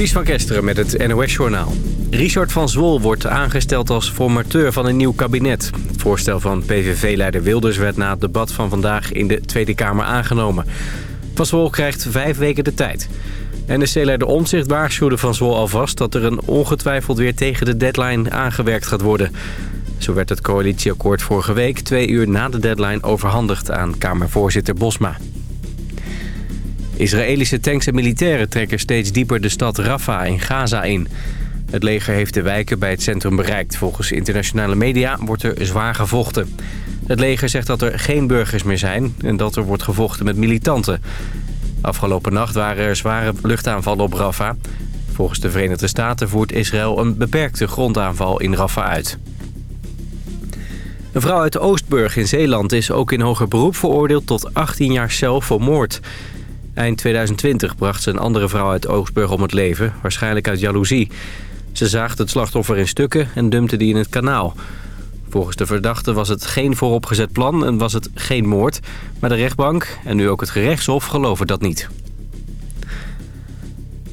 Ties van Kesteren met het NOS-journaal. Richard van Zwol wordt aangesteld als formateur van een nieuw kabinet. Het voorstel van PVV-leider Wilders werd na het debat van vandaag in de Tweede Kamer aangenomen. Van Zwol krijgt vijf weken de tijd. NSC-leider Omtzigt waarschuwde van Zwol alvast dat er een ongetwijfeld weer tegen de deadline aangewerkt gaat worden. Zo werd het coalitieakkoord vorige week twee uur na de deadline overhandigd aan Kamervoorzitter Bosma. Israëlische tanks en militairen trekken steeds dieper de stad Rafah in Gaza in. Het leger heeft de wijken bij het centrum bereikt. Volgens internationale media wordt er zwaar gevochten. Het leger zegt dat er geen burgers meer zijn en dat er wordt gevochten met militanten. Afgelopen nacht waren er zware luchtaanvallen op Rafah. Volgens de Verenigde Staten voert Israël een beperkte grondaanval in Rafah uit. Een vrouw uit Oostburg in Zeeland is ook in hoger beroep veroordeeld tot 18 jaar cel voor moord. Eind 2020 bracht ze een andere vrouw uit Oostburg om het leven, waarschijnlijk uit jaloezie. Ze zaagde het slachtoffer in stukken en dumpte die in het kanaal. Volgens de verdachte was het geen vooropgezet plan en was het geen moord. Maar de rechtbank en nu ook het gerechtshof geloven dat niet.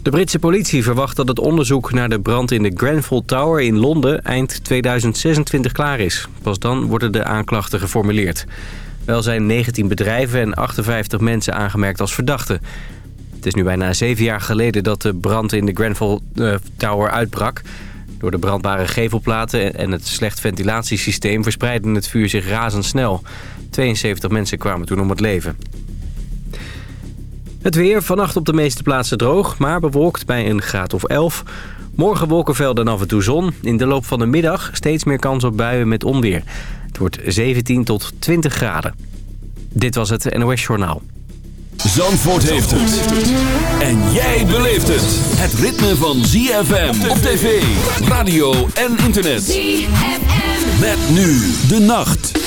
De Britse politie verwacht dat het onderzoek naar de brand in de Grenfell Tower in Londen eind 2026 klaar is. Pas dan worden de aanklachten geformuleerd. Wel zijn 19 bedrijven en 58 mensen aangemerkt als verdachten. Het is nu bijna zeven jaar geleden dat de brand in de Grenfell uh, Tower uitbrak. Door de brandbare gevelplaten en het slecht ventilatiesysteem verspreidde het vuur zich razendsnel. 72 mensen kwamen toen om het leven. Het weer, vannacht op de meeste plaatsen droog, maar bewolkt bij een graad of 11. Morgen wolkenvelden en af en toe zon. In de loop van de middag steeds meer kans op buien met onweer. Het wordt 17 tot 20 graden. Dit was het NOS Journaal. Zandvoort heeft het. En jij beleeft het. Het ritme van ZFM op tv, radio en internet. ZFM. Met nu de nacht.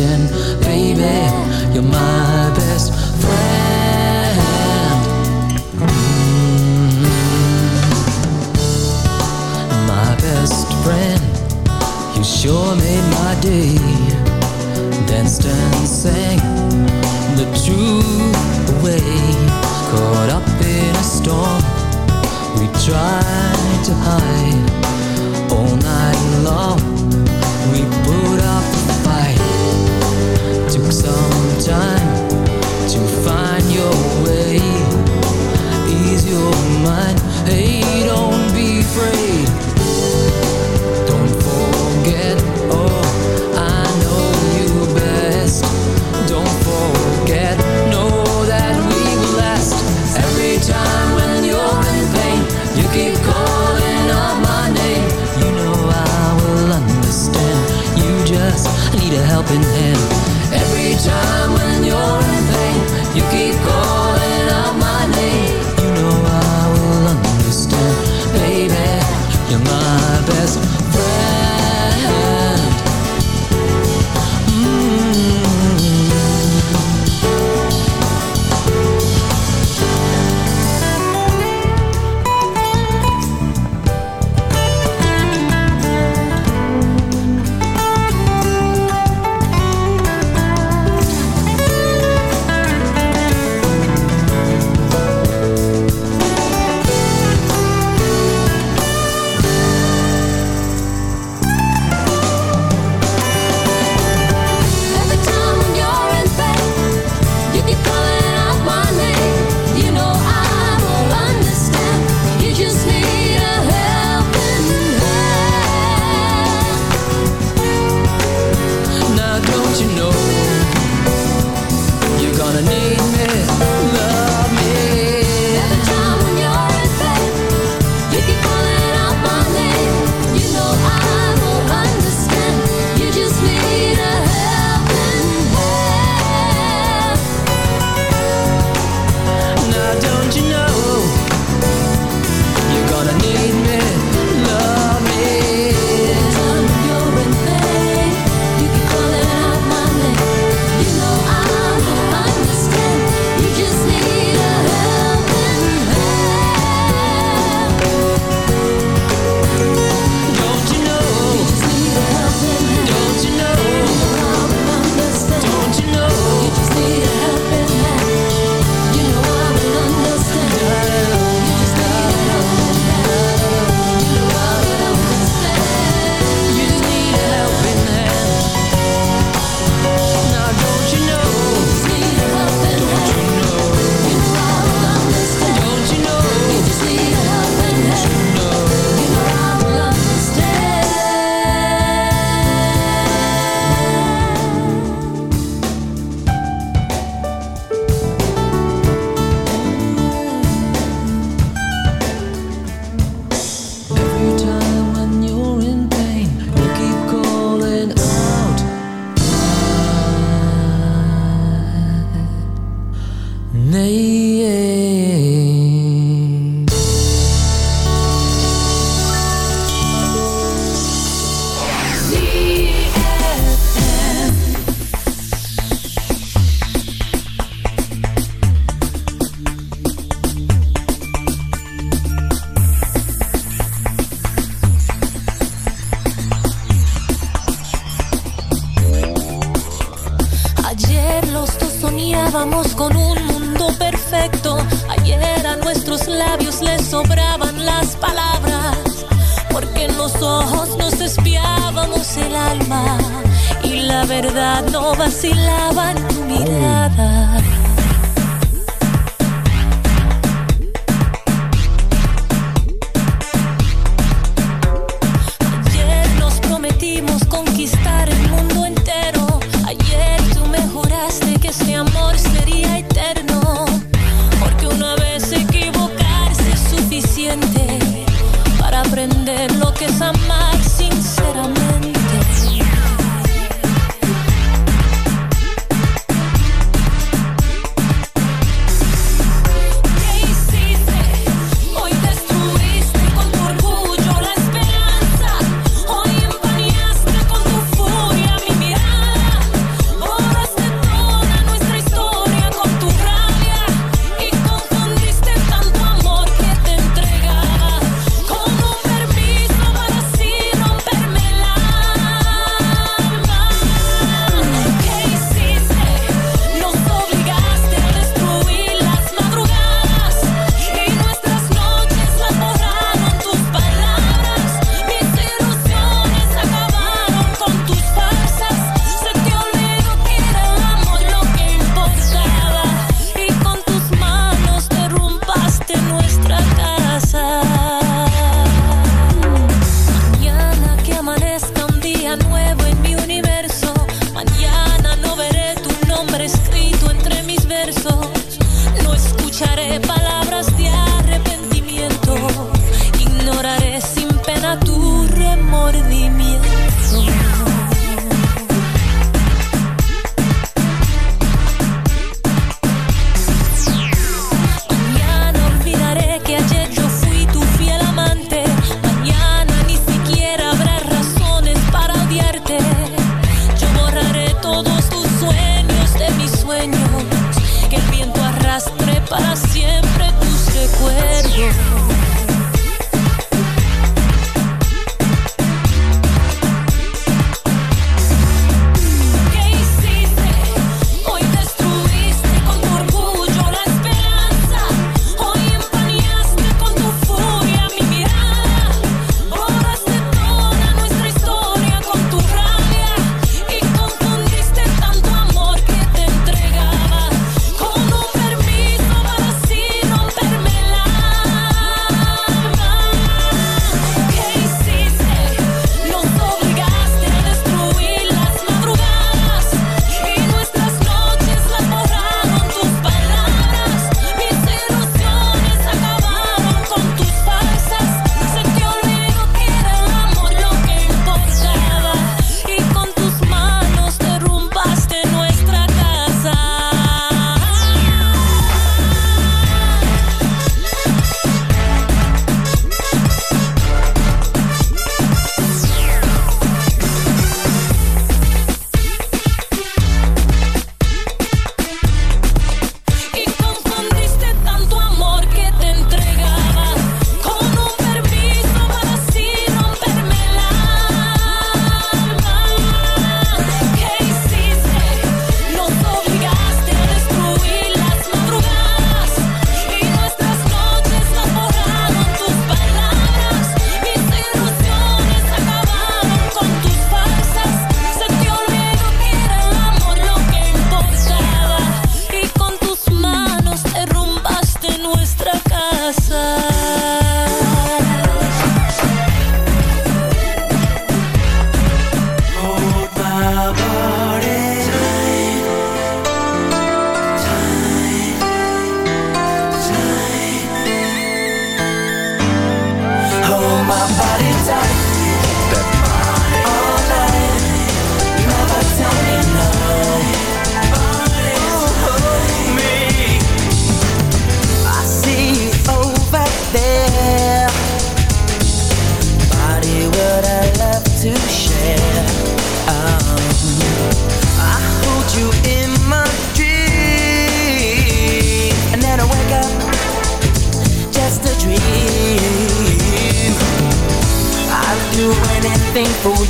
Baby, you're my best friend. Mm -hmm. My best friend You sure made my day. Danced and sang the truth away Caught up in a storm We tried to hide all night long.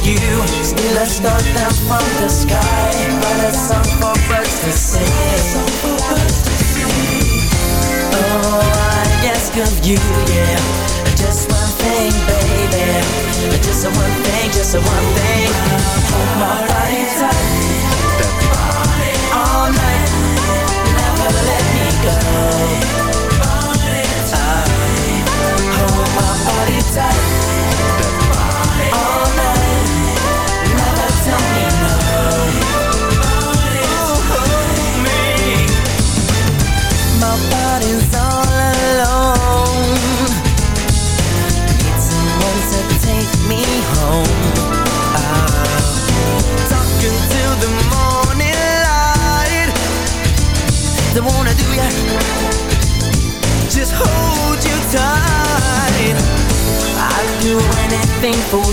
you. Still a star down from the sky But a song for birds to sing Oh, I ask of you, yeah. Just one thing, baby. Just a one thing, just a one thing. Hold my body tight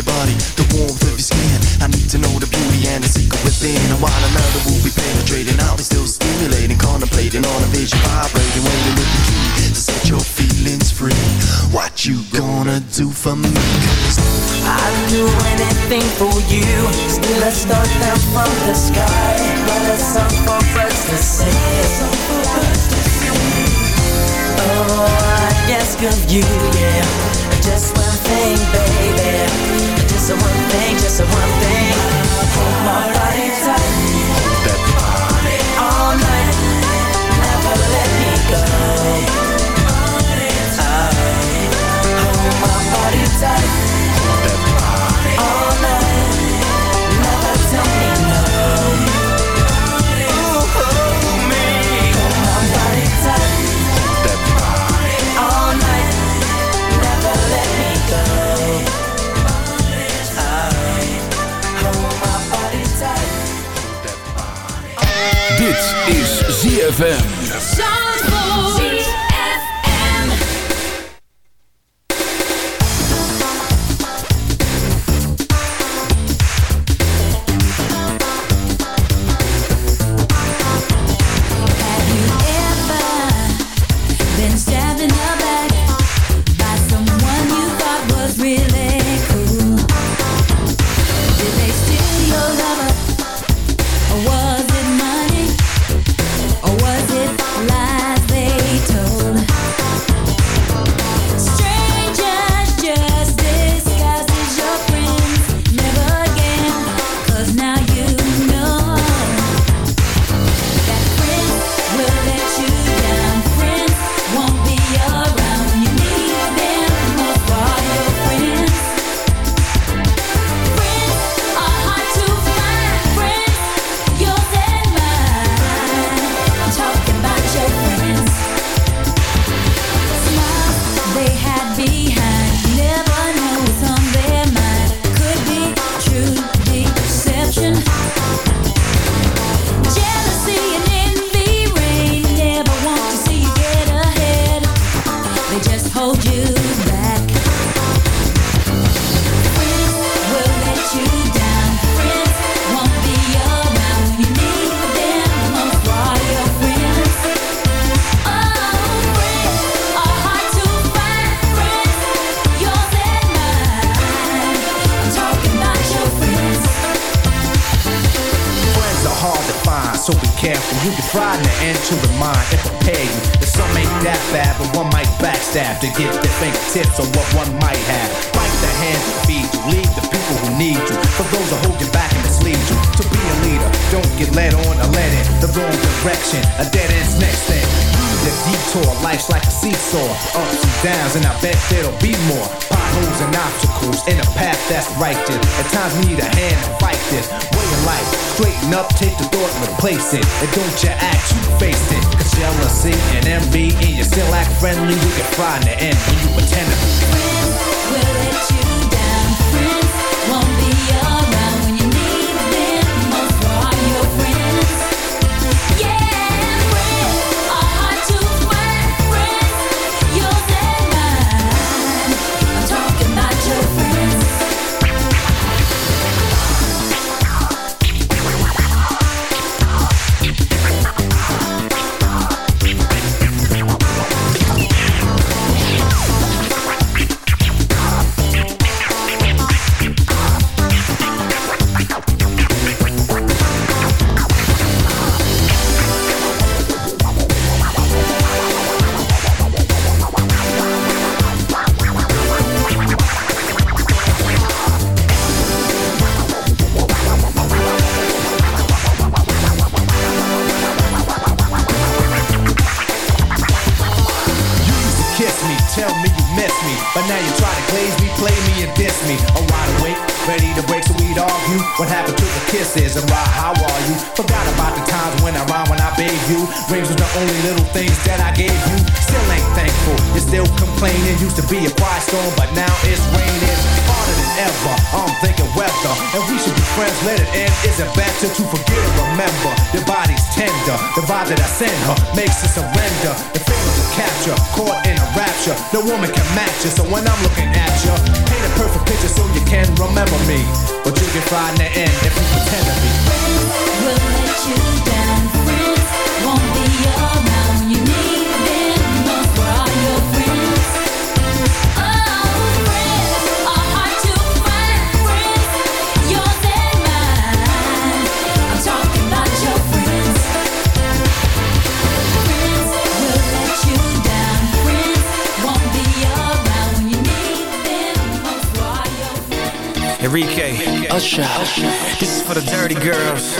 your body, the warmth of your skin. I need to know the beauty and the secret within. And while another will be penetrating, I'll be still stimulating, contemplating on a vision, vibrating, waiting with the key to set your feelings free. What you gonna do for me? i I'd do anything for you. Still a star down from the sky, but a song for friends to sing. Oh, I ask of you, yeah Just one thing, baby just a one thing, just a one thing. Hold my ZFM. no woman can match you. So when I Usher. This is for the dirty girls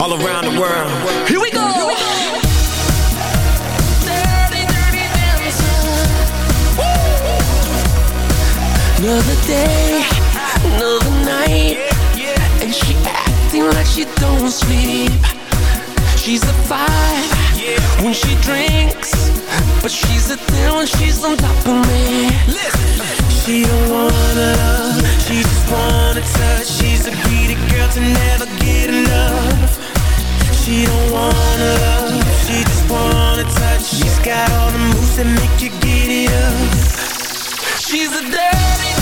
all around the world. Here we go. Here we go. Another day, another night And she acting like she don't sleep She's a five yeah. When she drinks, but she's a thing when she's on top of me. Listen. She don't wanna love, she just wanna touch. She's a greedy girl to never get enough. She don't wanna love, she just wanna touch. She's got all the moves that make you get it up. She's a dirty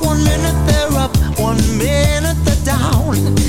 One minute they're up, one minute they're down.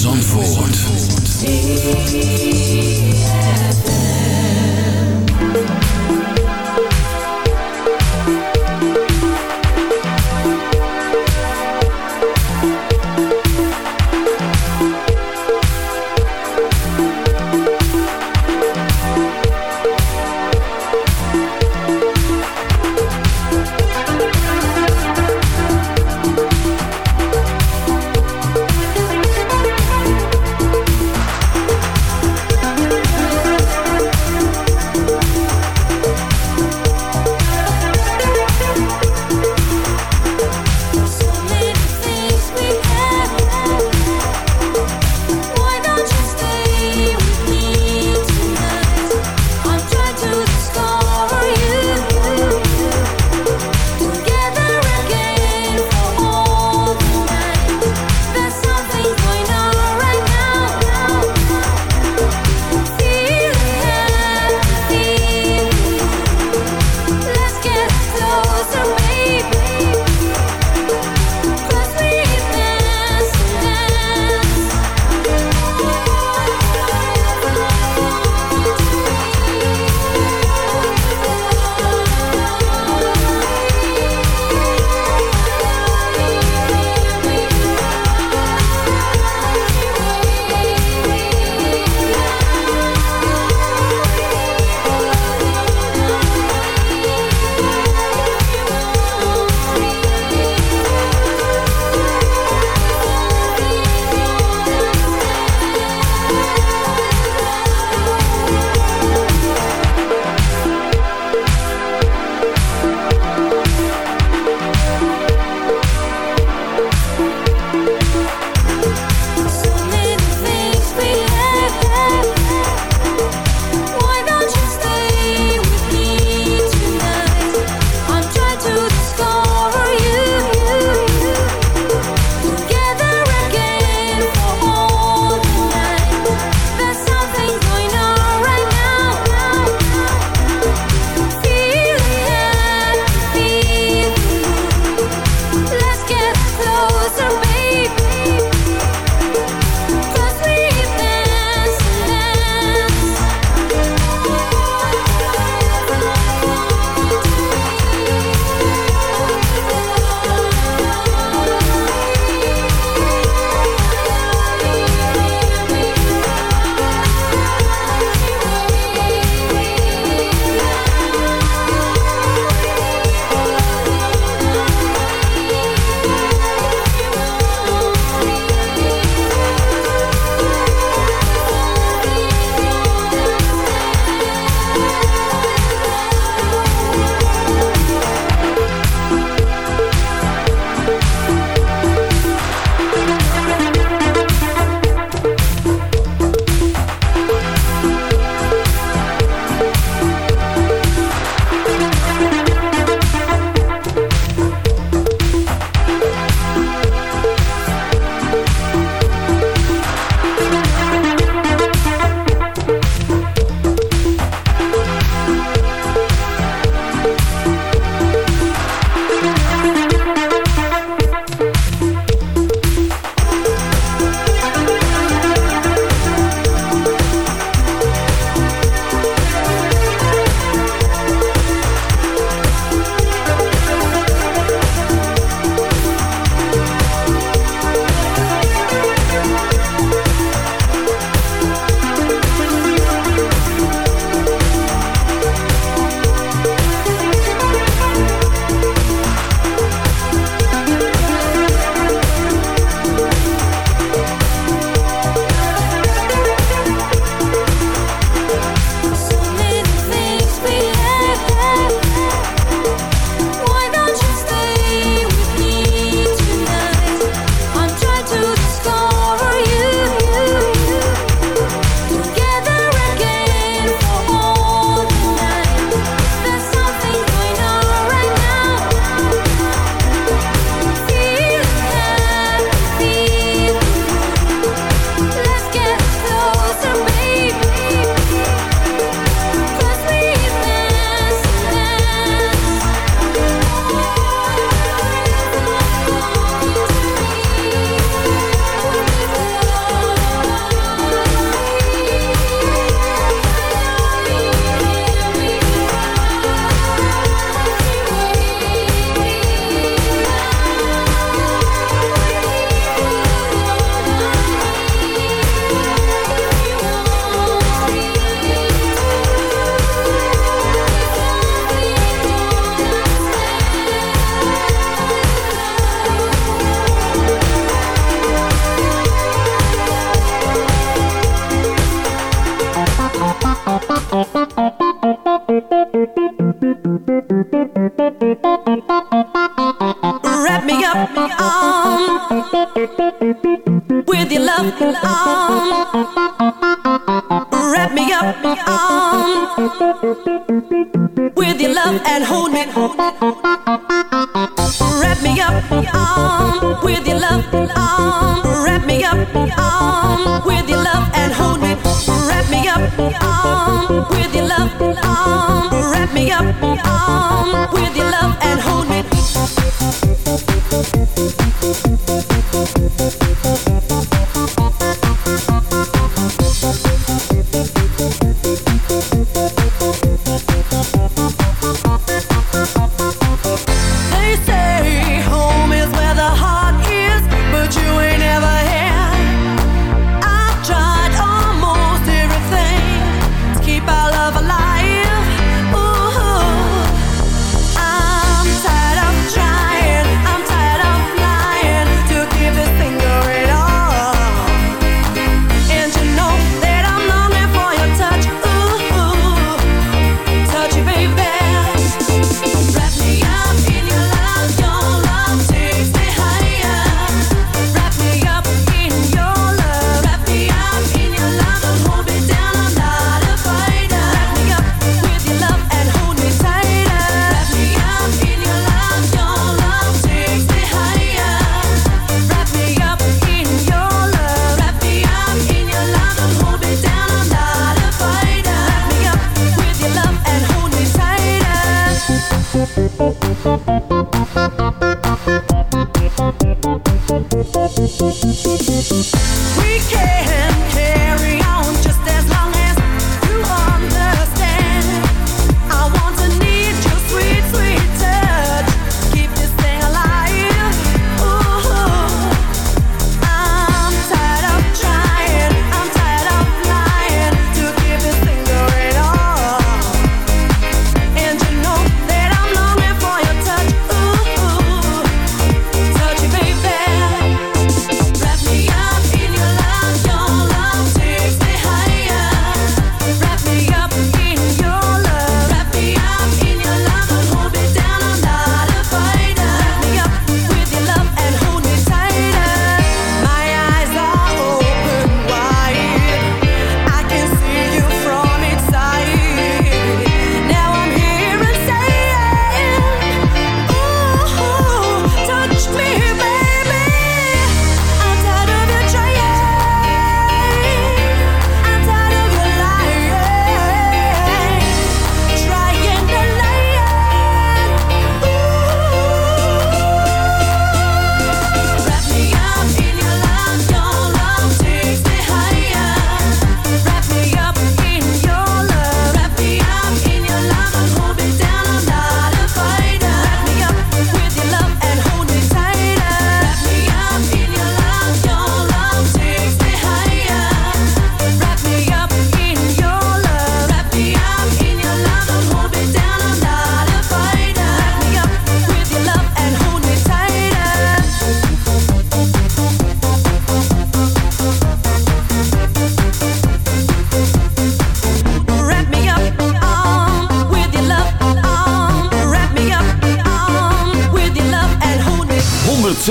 Zandvoort.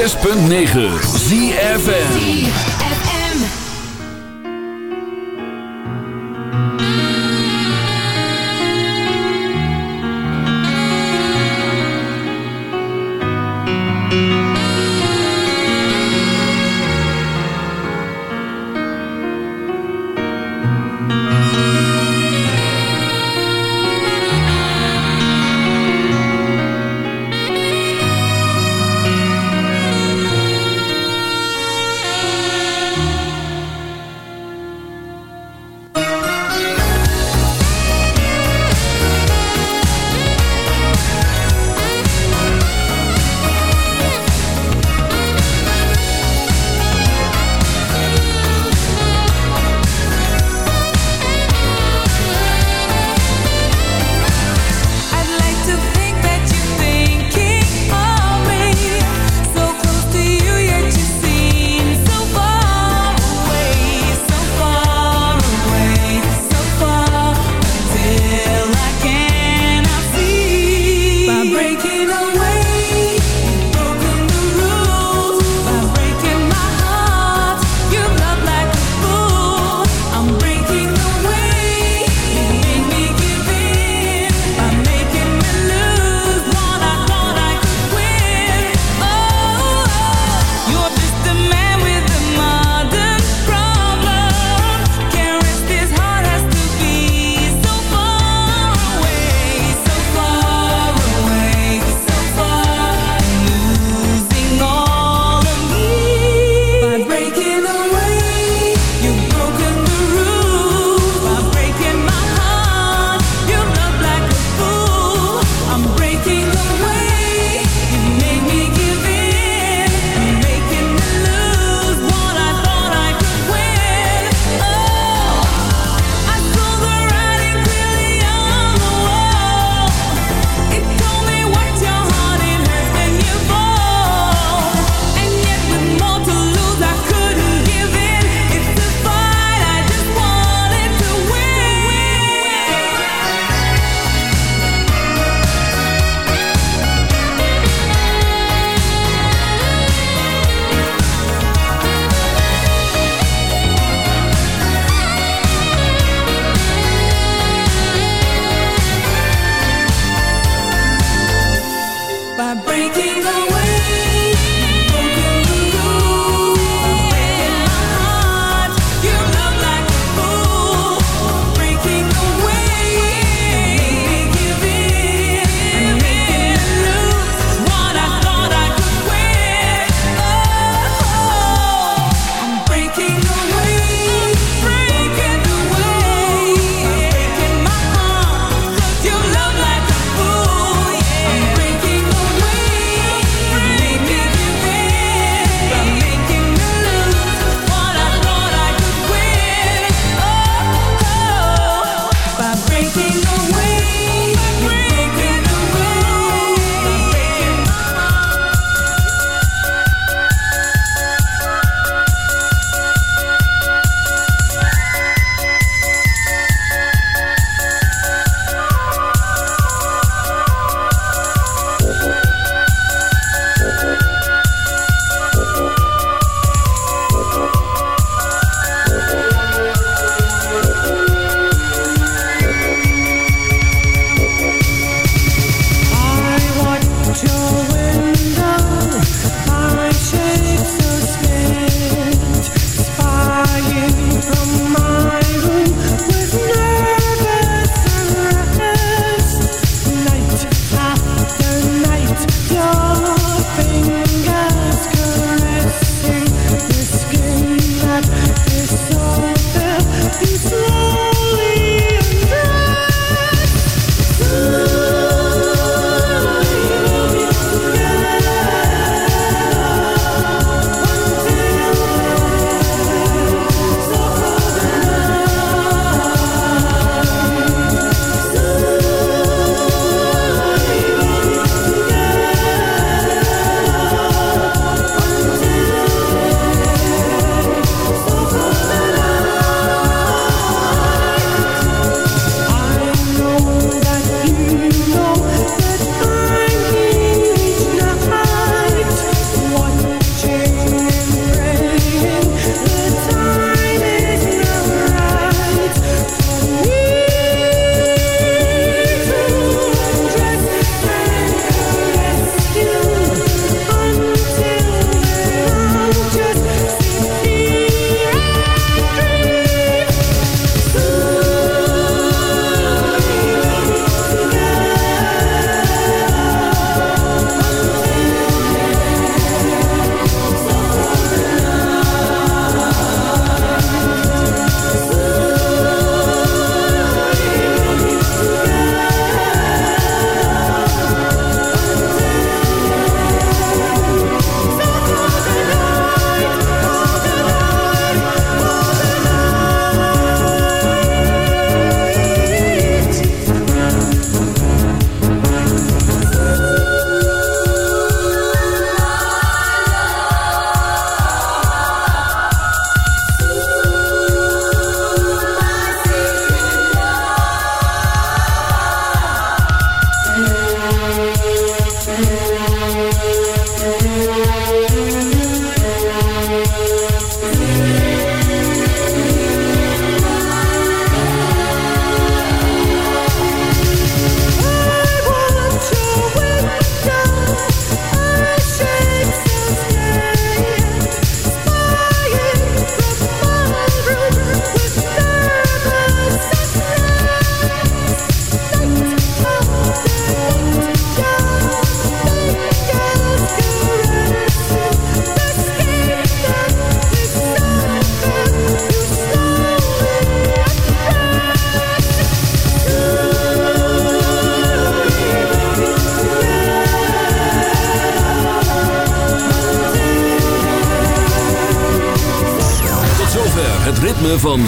106.9 ZFN